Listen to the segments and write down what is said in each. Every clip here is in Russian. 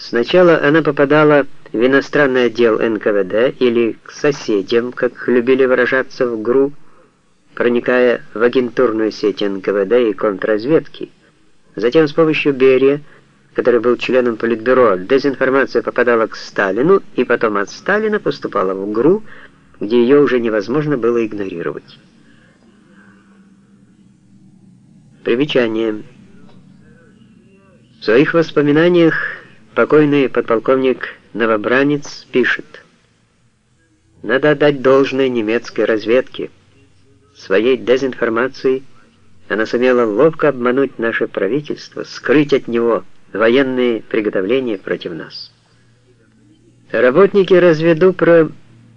Сначала она попадала в иностранный отдел НКВД или к соседям, как любили выражаться в ГРУ, проникая в агентурную сеть НКВД и контрразведки. Затем с помощью Берия, который был членом Политбюро, дезинформация попадала к Сталину и потом от Сталина поступала в ГРУ, где ее уже невозможно было игнорировать. Примечание. В своих воспоминаниях покойный подполковник Новобранец пишет, «Надо отдать должное немецкой разведке. Своей дезинформацией она сумела ловко обмануть наше правительство, скрыть от него военные приготовления против нас. Работники разведупра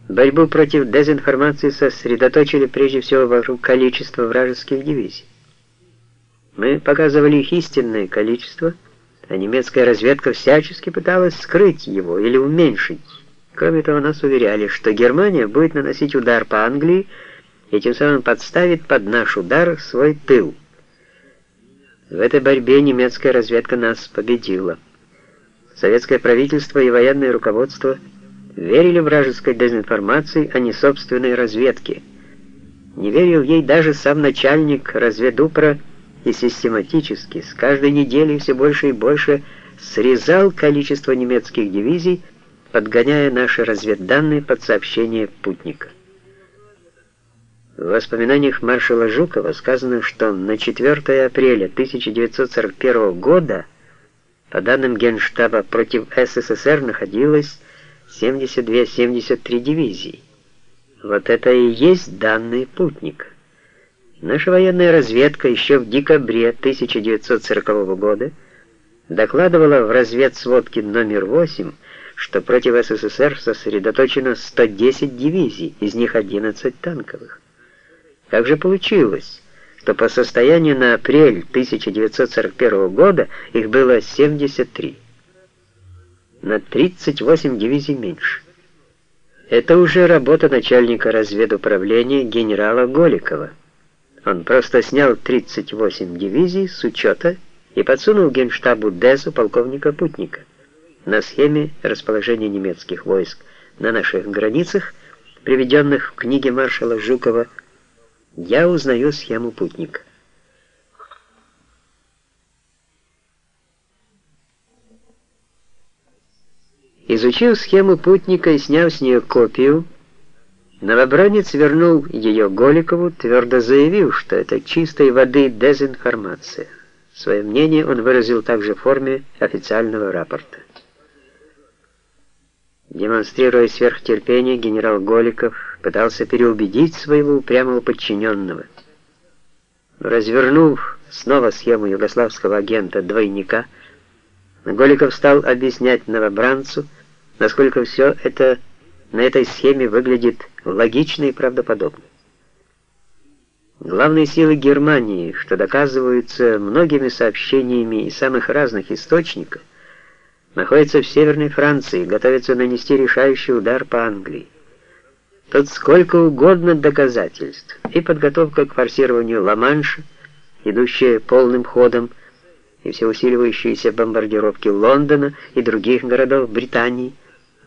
борьбу против дезинформации сосредоточили прежде всего вокруг количества вражеских дивизий. Мы показывали их истинное количество, а немецкая разведка всячески пыталась скрыть его или уменьшить. Кроме того, нас уверяли, что Германия будет наносить удар по Англии и тем самым подставит под наш удар свой тыл. В этой борьбе немецкая разведка нас победила. Советское правительство и военное руководство верили вражеской дезинформации, а не собственной разведке. Не верил ей даже сам начальник разведупра и систематически, с каждой неделей все больше и больше срезал количество немецких дивизий, подгоняя наши разведданные под сообщение путника. В воспоминаниях маршала Жукова сказано, что на 4 апреля 1941 года, по данным Генштаба, против СССР находилось 72-73 дивизии. Вот это и есть данные путника. Наша военная разведка еще в декабре 1940 года докладывала в разведсводке номер 8, что против СССР сосредоточено 110 дивизий, из них 11 танковых. Как же получилось, что по состоянию на апрель 1941 года их было 73? На 38 дивизий меньше. Это уже работа начальника разведуправления генерала Голикова. Он просто снял 38 дивизий с учета и подсунул генштабу ДЭСу полковника Путника. На схеме расположения немецких войск на наших границах, приведенных в книге маршала Жукова, я узнаю схему Путника. Изучив схему Путника и сняв с нее копию, Новобранец вернул ее Голикову, твердо заявив, что это чистой воды дезинформация. Свое мнение он выразил также в форме официального рапорта. Демонстрируя сверхтерпение, генерал Голиков пытался переубедить своего упрямого подчиненного. Развернув снова схему югославского агента-двойника, Голиков стал объяснять новобранцу, насколько все это на этой схеме выглядит логично и правдоподобно. Главные силы Германии, что доказываются многими сообщениями из самых разных источников, находятся в Северной Франции и готовятся нанести решающий удар по Англии. Тут сколько угодно доказательств, и подготовка к форсированию Ла-Манша, идущая полным ходом, и все усиливающиеся бомбардировки Лондона и других городов Британии –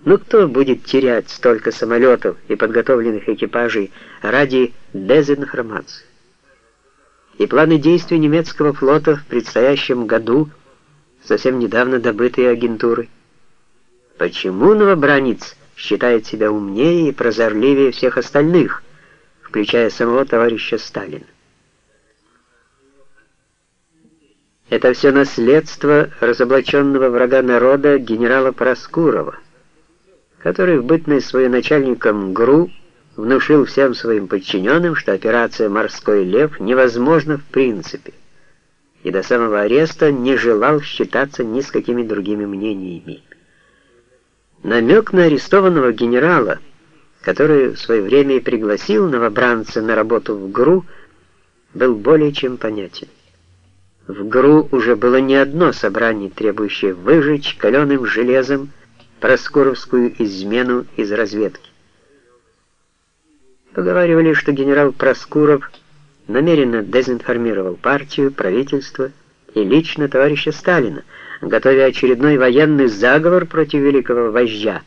но кто будет терять столько самолетов и подготовленных экипажей ради дезинформации? И планы действий немецкого флота в предстоящем году совсем недавно добытые агентуры. Почему новобранец считает себя умнее и прозорливее всех остальных, включая самого товарища Сталина? Это все наследство разоблаченного врага народа генерала Проскурова который в бытность своим начальником ГРУ внушил всем своим подчиненным, что операция «Морской лев» невозможна в принципе, и до самого ареста не желал считаться ни с какими другими мнениями. Намек на арестованного генерала, который в свое время и пригласил новобранца на работу в ГРУ, был более чем понятен. В ГРУ уже было не одно собрание, требующее выжечь каленым железом Проскуровскую измену из разведки. Поговаривали, что генерал Проскуров намеренно дезинформировал партию, правительство и лично товарища Сталина, готовя очередной военный заговор против великого вождя,